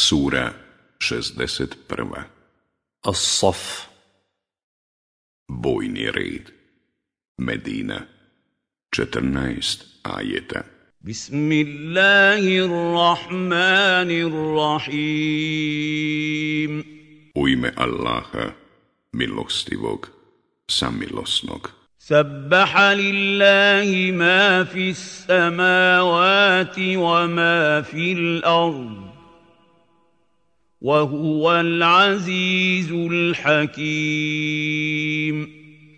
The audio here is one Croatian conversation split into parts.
Sura 61. الصف Bojni red. Medina. 14 ajeta. بسم الله الرحمن الرحيم U ime Allaha, milostivog, samilosnog. سبح لله ما في السماوات وما في الأرض وهو العزيز الحكيم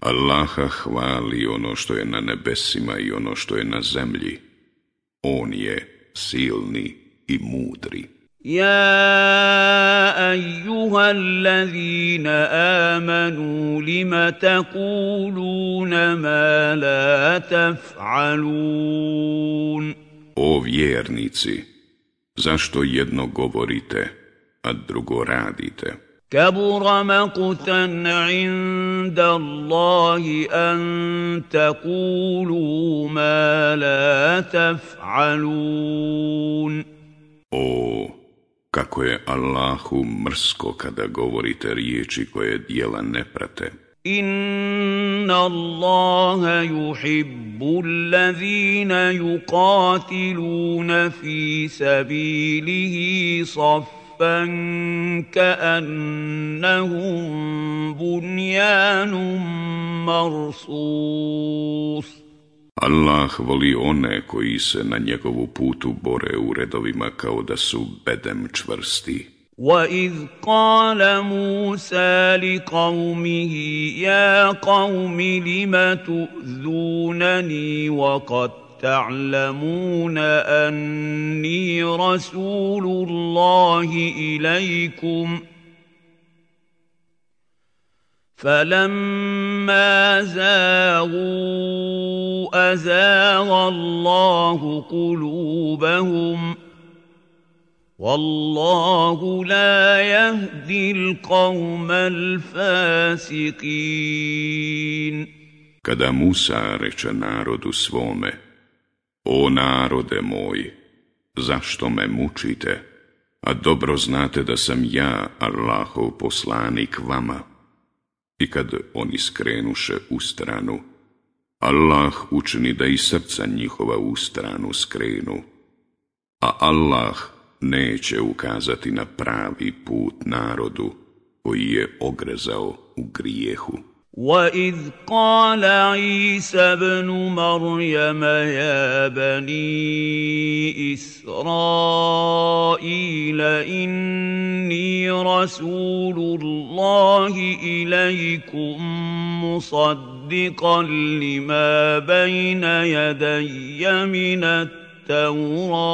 Allaha hvali ono što je na nebesima i ono što je na zemlji. On je silni i mudri. يا ايها الذين امنوا لم تقولون ما لا تفعلون O vjernici, zašto jedno govorite, a drugo radite? كبر مقتا عند الله ان تقولوا ما لا تفعلون O, kako je Allahu mrsko kada govorite riječi koje dijela ne prate. ان الله يحب الذين يقاتلون في سبيله صفا كانهم بنيان مرصوص Allah voli one koji se na njegovu putu bore u redovima kao da su bedem čvrsti. واذ قال موسى لقومه يا قوم لم تؤذونني وقد تعلمون أني رسول الله إليكم. فلما زاغوا أزاغ الله قلوبهم. والله لا يهدي القوم الفاسقين. Kada Musa reče narodu svome, O narode moj, zašto me mučite, a dobro znate da sam ja Allahov poslanik vama? I kad oni skrenuše u stranu, Allah učini da i srca njihova u stranu skrenu, a Allah neće ukazati na pravi put narodu koji je ogrezao u grijehu. واذ قال عيسى ابن مريم يا بني اسرائيل اني رسول الله اليكم مصدقا لما بين يدي من التوراه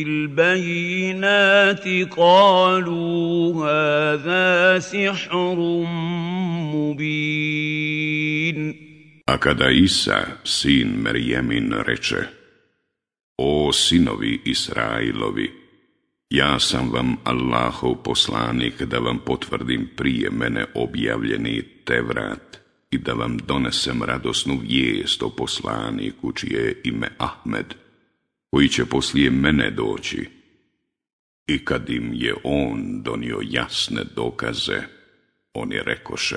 بالبينات قالوا هذا سحر مبين A kada Isa, sin Merjemin, reče, O sinovi Israilovi, ja sam vam Allahov poslanik da vam potvrdim prije mene objavljeni Tevrat i da vam donesem radosnu vijest o poslaniku čije je ime Ahmed, koji će poslije mene doći. I kad im je on donio jasne dokaze, oni rekoše,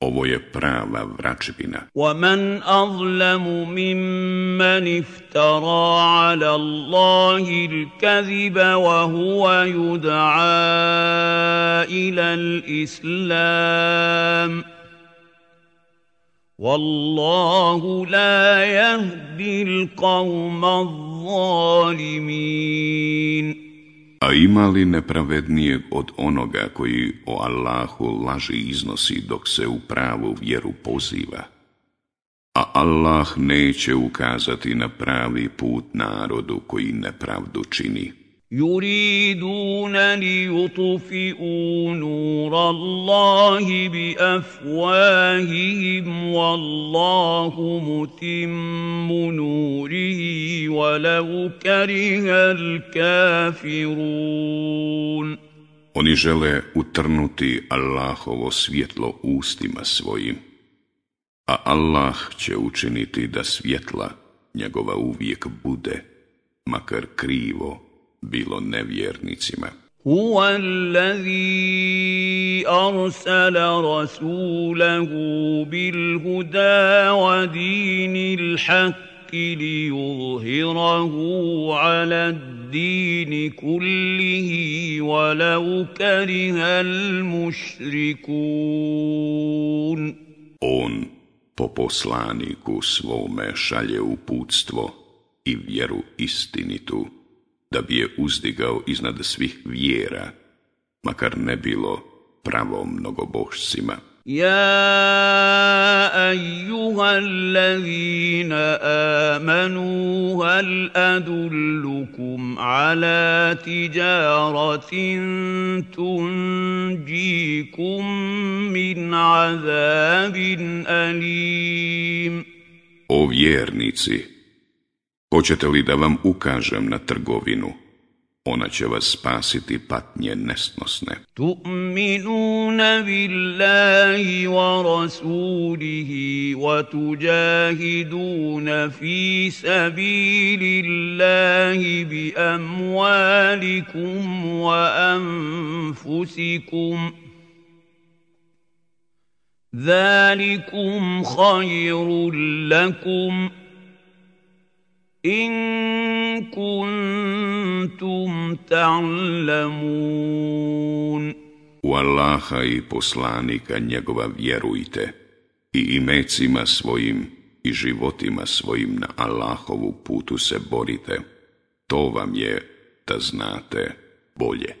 ovo je prava vračevina. ومن اظلم ممن افترى على الله الكذب وهو يدعى الى الاسلام Wallahu la yahdil qawma. A ima li nepravednijeg od onoga koji o Allahu laži iznosi dok se u pravu vjeru poziva? A Allah neće ukazati na pravi put narodu koji nepravdu čini. يريدون ليطفئوا نور الله بافواههم والله متم نوره ولو كره الكافرون Oni žele utrnuti Allahovo svjetlo ustima svojim, a Allah će učiniti da svjetla njegova uvijek bude, makar krivo bilo nevjernicima. هو الذي أرسل رسوله بالهدى ودين الحق ليظهره على الدين كله ولو كره المشركون On po poslaniku svome šalje uputstvo i vjeru istinitu da bi je uzdigao iznad svih vjera, makar ne bilo pravom mnogobošcima. يا ايها الذين امنوا هل ادلكم على تجاره تنجيكم من عذاب اليم O vjernici, Hoćete li da vam ukažem na trgovinu? Ona će vas spasiti patnje nesnosne. Tu'minuna billahi wa rasulihi wa tuđahiduna fi sabilillahi bi amwalikum wa anfusikum. Zalikum khayrun lakum. In kuntum ta'lamun U Allaha i poslanika njegova vjerujte i imecima svojim i životima svojim na Allahovu putu se borite. To vam je da znate bolje.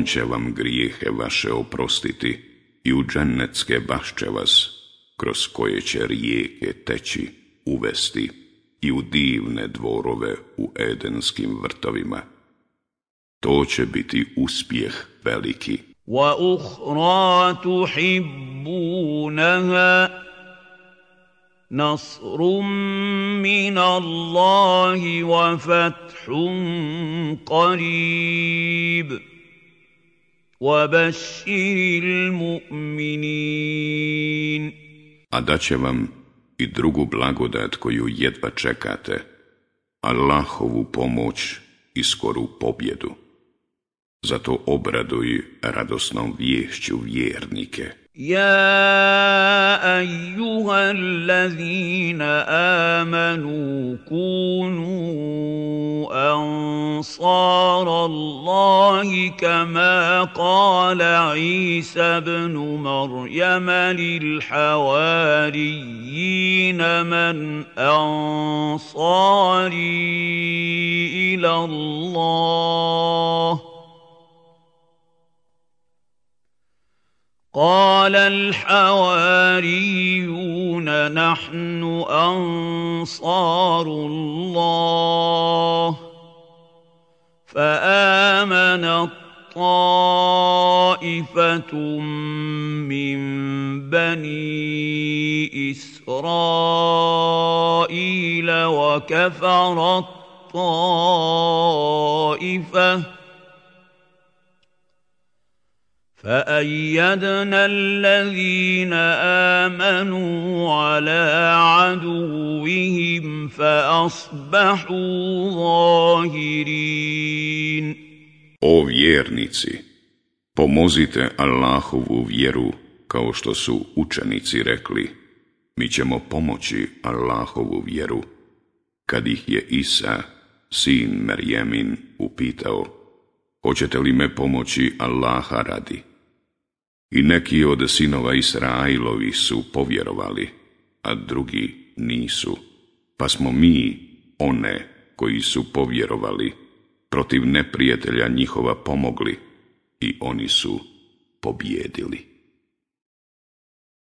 On će vam grijehe vaše oprostiti i u džennetske bašće vas, kroz koje će rijeke teći, uvesti i u divne dvorove u edenskim vrtovima. To će biti uspjeh veliki. وَأُخْرَى تُحِبُّونَهَا نَصْرٌ مِّنَ اللَّهِ وَفَتْحٌ قَرِيبٌ وَبَشِّرِ الْمُؤْمِنِينَ A da će vam i drugu blagodat koju jedva čekate, Allahovu pomoć i skoru pobjedu. Zato obraduj radosnom vješću vjernike. يا ايها الذين امنوا كونوا انصار الله كما قال عيسى ابن مريم للحواريين من انصاري إلى الله قال الحواريون نحن أنصار الله. فآمن طائفه من بني إسرائيل وكفر الطائفة. فأيدنا الذين آمنوا على عدوهم فأصبحوا ظاهرين O vjernici, pomozite Allahovu vjeru kao što su učenici rekli, mi ćemo pomoći Allahovu vjeru. Kad ih je Isa, sin Merjemin, upitao, hoćete li me pomoći Allaha radi? I neki od sinova Israilovi su povjerovali, a drugi nisu. Pa smo mi, one koji su povjerovali, protiv neprijatelja njihova pomogli i oni su pobjedili.